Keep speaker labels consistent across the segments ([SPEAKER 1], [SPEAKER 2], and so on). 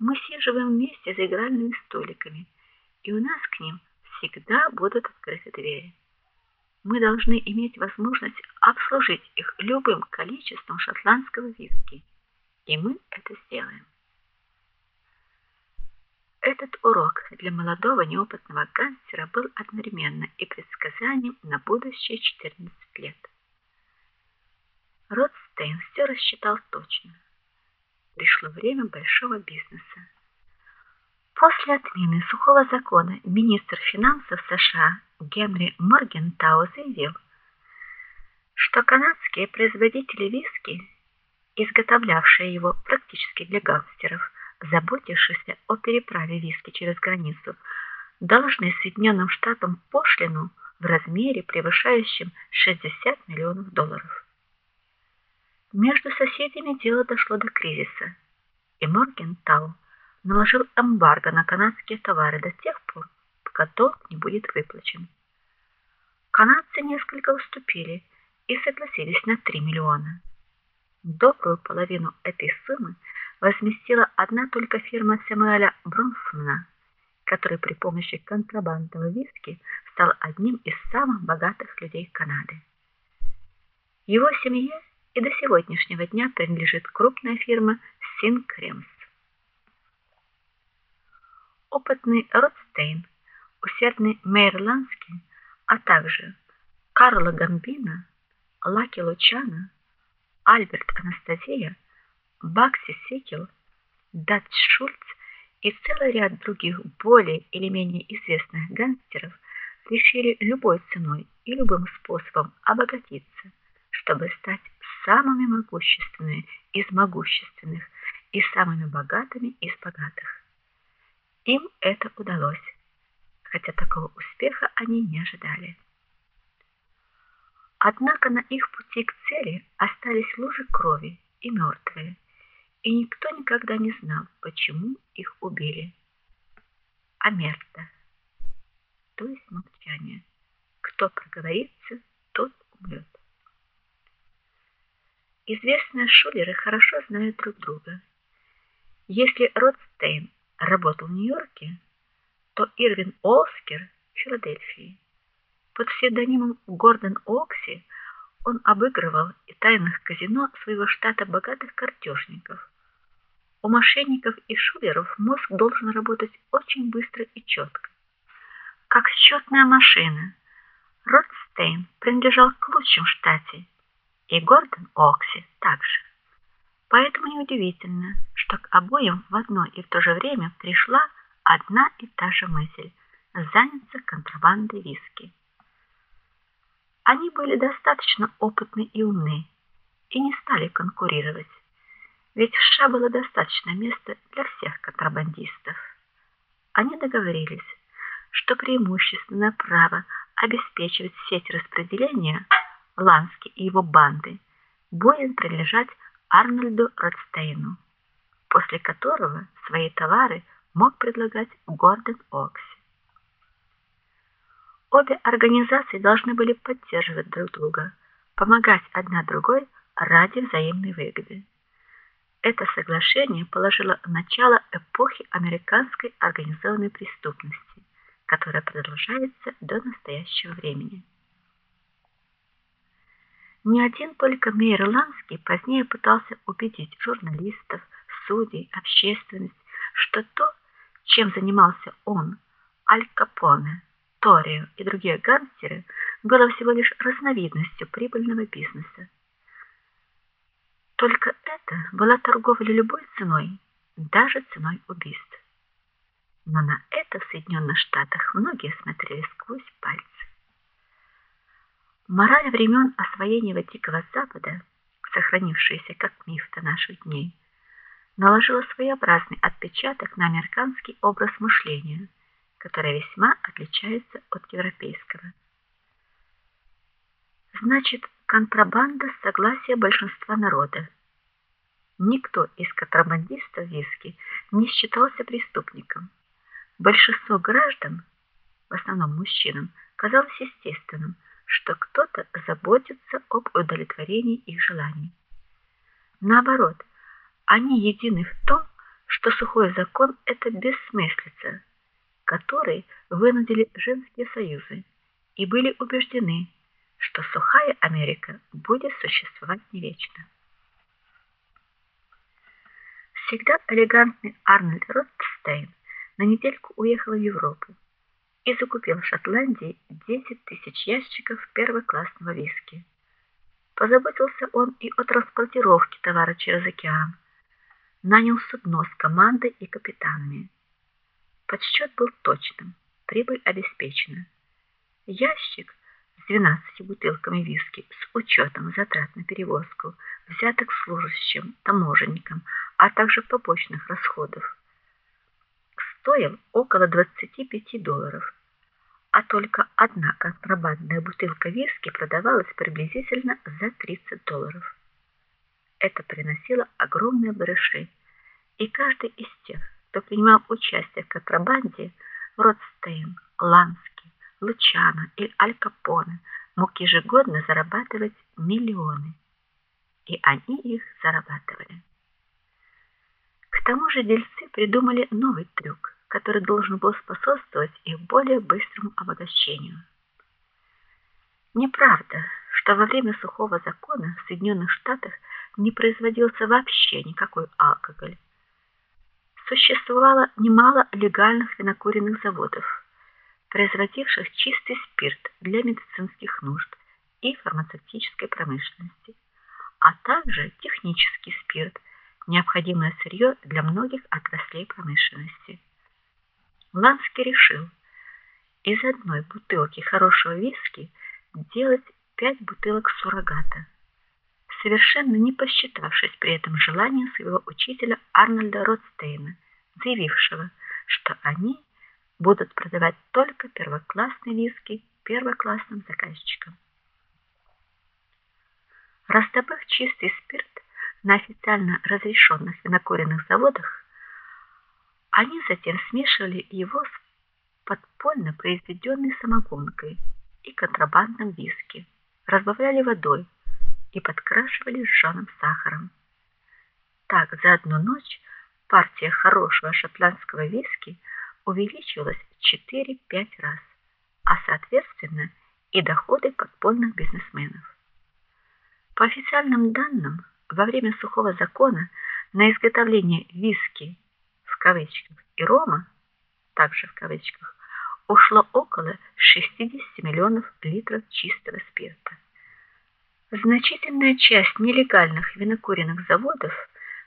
[SPEAKER 1] Мы сиживаем вместе за игральными столиками, и у нас к ним всегда будут открыты двери. Мы должны иметь возможность обслужить их любым количеством шотландского виски, и мы это сделаем. Этот урок для молодого неопытного гангстера был одновременно и предсказанием на будущие 14 лет. Ротстейн все рассчитал точно. Пришло время большого бизнеса. После отмены сухого закона министр финансов США Генри Моргентау заявил, что канадские производители виски, изготовлявшие его практически для гангстеров, заботившиеся о переправе виски через границу, должны Соединенным Штатам пошлину в размере превышающем 60 миллионов долларов. Между соседями дело дошло до кризиса, и Моргентау наложил эмбарго на канадские товары до тех пор, пока долг не будет выплачен. Канадцы несколько уступили и согласились на 3 миллиона. Добрую половину этой суммы возместила одна только фирма Сэмюэля Бронсона, который при помощи контрабандного виски стал одним из самых богатых людей Канады. Его семье и до сегодняшнего дня принадлежит крупная фирма Синкремс. Опытный Ротстейн, усердный Мейерландский, а также Карло Гамбино, Лаки Лучано, Альберт Анастасия Бакси Секел, Датч Шульц и целый ряд других более или менее известных гангстеров решили любой ценой и любым способом обогатиться, чтобы стать самыми могущественными из могущественных и самыми богатыми из богатых. Им это удалось, хотя такого успеха они не ожидали. Однако на их пути к цели остались лужи крови и мертвые и никто никогда не знал, почему их убили. Амерта. То есть молчание. Кто проговорится, тот умрет. Известные шулеры хорошо знают друг друга. Если Ротстейн работал в Нью-Йорке, то Ирвин Олскер в Филадельфии. Под псевдонимом Гордон Окси он обыгрывал и тайных казино своего штата богатых картежников. У мошенников и шулеров мозг должен работать очень быстро и четко, как счетная машина. Ротстейн принадлежал к лучшим в штате, и Гордон Окси также. Поэтому неудивительно, что к обоим в одно и в то же время пришла одна и та же мысль заняться контрабандой виски. Они были достаточно опытны и умны и не стали конкурировать. Ведь в США было достаточно места для всех контрабандистов. Они договорились, что преимущественное право обеспечивать сеть распределения Лански и его банды будет принадлежать Арнольду Ротстейну, после которого свои товары мог предлагать Гордон Окси. Обе организации должны были поддерживать друг друга, помогать одна другой ради взаимной выгоды. Это соглашение положило начало эпохи американской организованной преступности, которая продолжается до настоящего времени. Не один только Мейерландский позднее пытался убедить журналистов, судей, общественность, что то, чем занимался он, Аль Капоне, Торио и другие гангстеры, было всего лишь разновидностью прибыльного бизнеса. Только это была торговля любой ценой, даже ценой убийств. Но на это в Соединенных Штатах многие смотрели сквозь пальцы. Мораль времен освоения Дикого Запада, сохранившаяся как миф до наших дней, наложила своеобразный отпечаток на американский образ мышления, который весьма отличается от европейского. Значит, контрабанда с согласия большинства народа. Никто из контрабандистов виски не считался преступником. Большинство граждан, в основном мужчинам, казалось естественным, что кто-то заботится об удовлетворении их желаний. Наоборот, они едины в том, что сухой закон это бессмыслица, который вынудили женские союзы и были убеждены, что сухая Америка будет существовать не вечно. Всегда элегантный Арнольд Ротстейн на недельку уехал в Европу и закупил в Шотландии 10 тысяч ящиков первоклассного виски. Позаботился он и о транспортировке товара через океан. Нанял судно с командой и капитанами. Подсчет был точным, прибыль обеспечена. Ящик с 12 бутылками виски с учетом затрат на перевозку, взяток служащим, таможенникам, а также побочных расходов стоил около 25 долларов, а только одна контрабандная бутылка виски продавалась приблизительно за 30 долларов. Это приносило огромные барыши, и каждый из тех, кто принимал участие в контрабанде, Ротстейн, Ланский, Лучано или Аль мог ежегодно зарабатывать миллионы. И они их зарабатывали. К тому же дельцы придумали новый трюк, который должен был способствовать их более быстрому обогащению. Неправда, что во время сухого закона в Соединенных Штатах не производился вообще никакой алкоголь. Существовало немало легальных винокуренных заводов, производивших чистый спирт для медицинских нужд и фармацевтической промышленности, а также технический спирт необходимое сырье для многих отраслей промышленности. Ланский решил из одной бутылки хорошего виски делать пять бутылок суррогата, совершенно не посчитавшись при этом желанием своего учителя Арнольда Ротстейна, заявившего, что они будут продавать только первоклассные виски первоклассным заказчикам. Раздобыв чистый спирт, на официально разрешенных винокуренных заводах, они затем смешивали его с подпольно произведенной самогонкой и контрабандным виски, разбавляли водой и подкрашивали жженым сахаром. Так за одну ночь партия хорошего шотландского виски увеличилась в 4-5 раз, а соответственно и доходы подпольных бизнесменов. По официальным данным, во время сухого закона на изготовление виски кавычках и рома, также в кавычках, ушло около 60 миллионов литров чистого спирта. Значительная часть нелегальных винокуренных заводов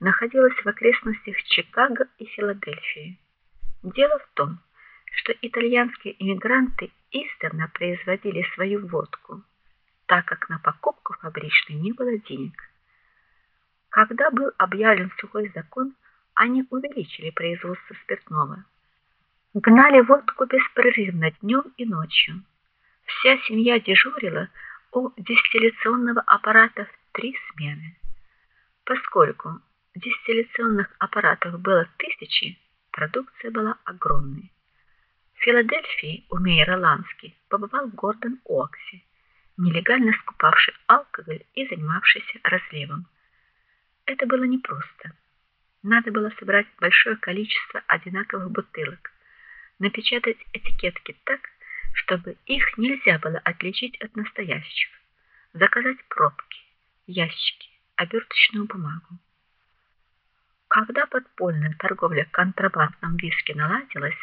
[SPEAKER 1] находилась в окрестностях Чикаго и Филадельфии. Дело в том, что итальянские иммигранты издавна производили свою водку, так как на покупку фабричной не было денег. Когда был объявлен сухой закон, они увеличили производство спиртного. Гнали водку беспрерывно днем и ночью. Вся семья дежурила у дистилляционного аппарата в три смены. Поскольку дистилляционных аппаратов было тысячи, продукция была огромной. В Филадельфии у Мейера Лански побывал Гордон Окси, нелегально скупавший алкоголь и занимавшийся разливом. Это было непросто. Надо было собрать большое количество одинаковых бутылок, напечатать этикетки так, чтобы их нельзя было отличить от настоящих, заказать пробки, ящики, оберточную бумагу. Когда подпольная торговля контрабандным виски наладилась,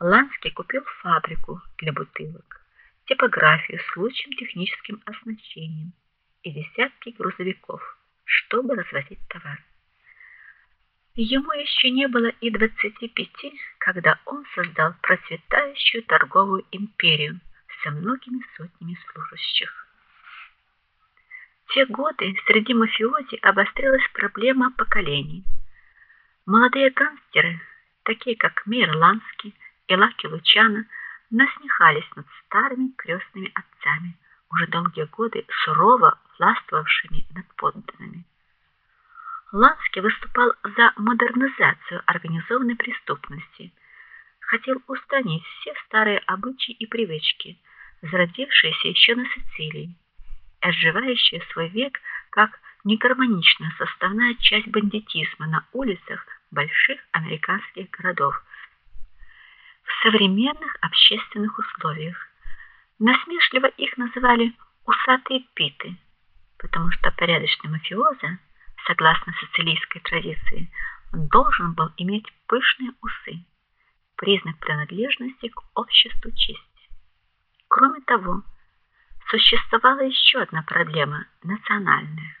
[SPEAKER 1] Ланский купил фабрику для бутылок, типографию с лучшим техническим оснащением и десятки грузовиков чтобы развозить товар. Ему еще не было и двадцати пяти, когда он создал процветающую торговую империю со многими сотнями служащих. В те годы среди мафиози обострилась проблема поколений. Молодые гангстеры, такие как Мейерландский и Лаки Лучано, насмехались над старыми крестными отцами, уже долгие годы сурово властвовавшими над подданными. Ланский выступал за модернизацию организованной преступности, хотел устранить все старые обычаи и привычки, зародившиеся еще на Сицилии, отживающие свой век как негармоничная составная часть бандитизма на улицах больших американских городов в современных общественных условиях. Насмешливо их называли усатые питы, потому что порядочный мафиоза, согласно сицилийской традиции, должен был иметь пышные усы, признак принадлежности к обществу чести. Кроме того, существовала еще одна проблема национальная.